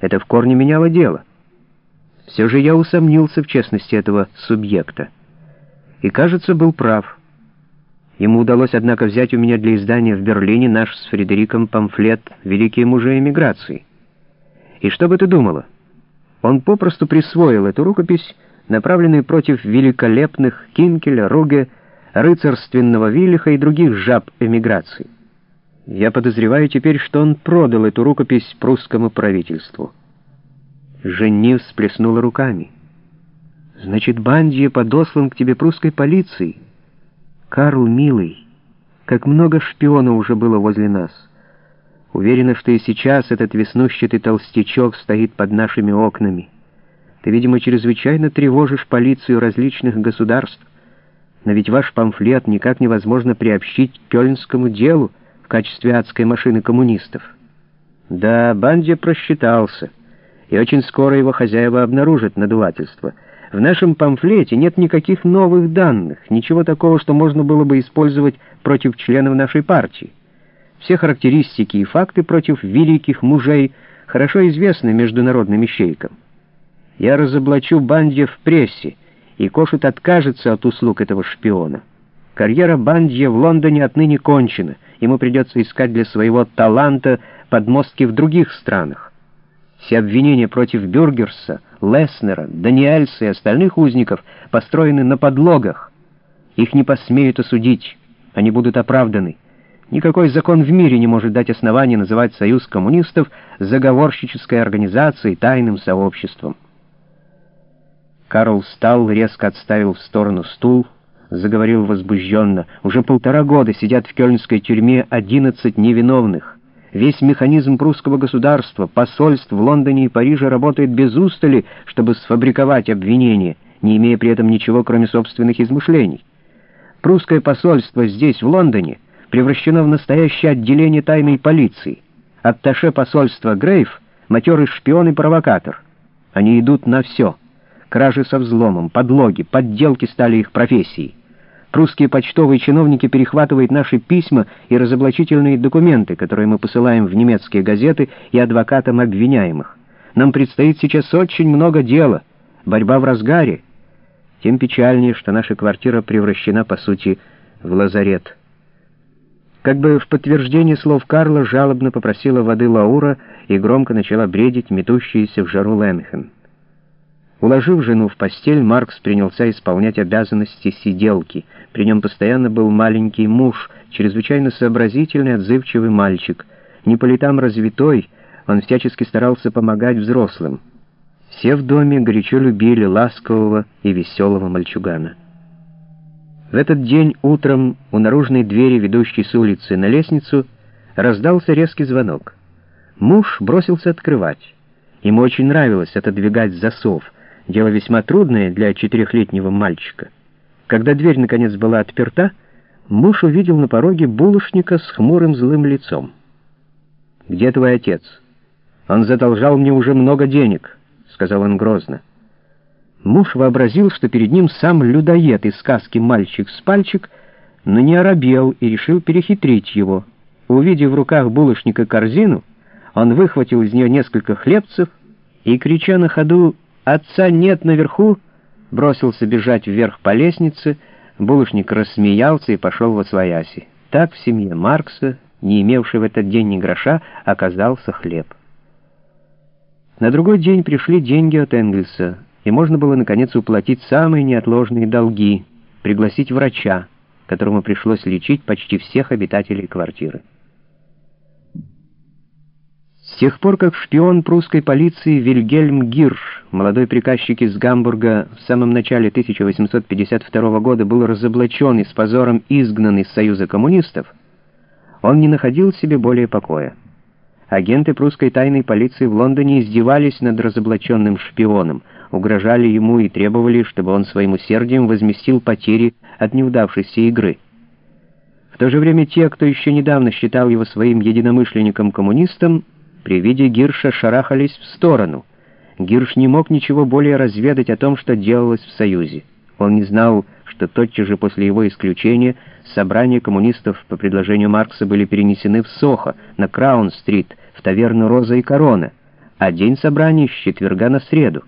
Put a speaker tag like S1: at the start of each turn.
S1: Это в корне меняло дело. Все же я усомнился в честности этого субъекта. И, кажется, был прав. Ему удалось, однако, взять у меня для издания в Берлине наш с Фредериком памфлет «Великие мужи эмиграции». И что бы ты думала? Он попросту присвоил эту рукопись, направленную против великолепных Кинкеля, Руге, рыцарственного Виллиха и других жаб эмиграции. Я подозреваю теперь, что он продал эту рукопись прусскому правительству. Жени всплеснула руками. «Значит, Бандия подослан к тебе прусской полицией. Карл, милый, как много шпионов уже было возле нас. Уверена, что и сейчас этот веснущатый толстячок стоит под нашими окнами. Ты, видимо, чрезвычайно тревожишь полицию различных государств. Но ведь ваш памфлет никак невозможно приобщить к кёльнскому делу в качестве адской машины коммунистов. Да, Банди просчитался, и очень скоро его хозяева обнаружат надувательство. В нашем памфлете нет никаких новых данных, ничего такого, что можно было бы использовать против членов нашей партии. Все характеристики и факты против великих мужей хорошо известны международным ищейкам. Я разоблачу Банди в прессе, и Кошут откажется от услуг этого шпиона. Карьера Бандья в Лондоне отныне кончена, ему придется искать для своего таланта подмостки в других странах. Все обвинения против Бюргерса, Леснера, Даниэльса и остальных узников построены на подлогах. Их не посмеют осудить, они будут оправданы. Никакой закон в мире не может дать основания называть Союз коммунистов заговорщической организацией, тайным сообществом. Карл встал, резко отставил в сторону стул, заговорил возбужденно. Уже полтора года сидят в кёльнской тюрьме одиннадцать невиновных. Весь механизм прусского государства, посольств в Лондоне и Париже работает без устали, чтобы сфабриковать обвинения, не имея при этом ничего, кроме собственных измышлений. Прусское посольство здесь, в Лондоне, превращено в настоящее отделение тайной полиции. Атташе посольства Грейв — матерый шпион и провокатор. Они идут на все — Кражи со взломом, подлоги, подделки стали их профессией. Прусские почтовые чиновники перехватывают наши письма и разоблачительные документы, которые мы посылаем в немецкие газеты и адвокатам обвиняемых. Нам предстоит сейчас очень много дела. Борьба в разгаре. Тем печальнее, что наша квартира превращена, по сути, в лазарет. Как бы в подтверждение слов Карла жалобно попросила воды Лаура и громко начала бредить метущиеся в жару Ленхен. Уложив жену в постель, Маркс принялся исполнять обязанности сиделки. При нем постоянно был маленький муж, чрезвычайно сообразительный, отзывчивый мальчик. Не по летам развитой, он всячески старался помогать взрослым. Все в доме горячо любили ласкового и веселого мальчугана. В этот день утром у наружной двери, ведущей с улицы на лестницу, раздался резкий звонок. Муж бросился открывать. Ему очень нравилось отодвигать засов — Дело весьма трудное для четырехлетнего мальчика. Когда дверь наконец была отперта, муж увидел на пороге булочника с хмурым злым лицом. «Где твой отец?» «Он задолжал мне уже много денег», — сказал он грозно. Муж вообразил, что перед ним сам людоед из сказки «Мальчик с пальчик», но не оробел и решил перехитрить его. Увидев в руках булочника корзину, он выхватил из нее несколько хлебцев и, крича на ходу Отца нет наверху, бросился бежать вверх по лестнице, булочник рассмеялся и пошел во свояси. Так в семье Маркса, не имевший в этот день ни гроша, оказался хлеб. На другой день пришли деньги от Энгельса, и можно было, наконец, уплатить самые неотложные долги, пригласить врача, которому пришлось лечить почти всех обитателей квартиры. С тех пор, как шпион прусской полиции Вильгельм Гирш, молодой приказчик из Гамбурга, в самом начале 1852 года был разоблачен и с позором изгнан из Союза коммунистов, он не находил себе более покоя. Агенты прусской тайной полиции в Лондоне издевались над разоблаченным шпионом, угрожали ему и требовали, чтобы он своим усердием возместил потери от неудавшейся игры. В то же время те, кто еще недавно считал его своим единомышленником-коммунистом, при виде Гирша шарахались в сторону. Гирш не мог ничего более разведать о том, что делалось в Союзе. Он не знал, что тотчас же после его исключения собрания коммунистов по предложению Маркса были перенесены в Сохо, на Краун-стрит, в таверну «Роза и корона». а день собрания с четверга на среду.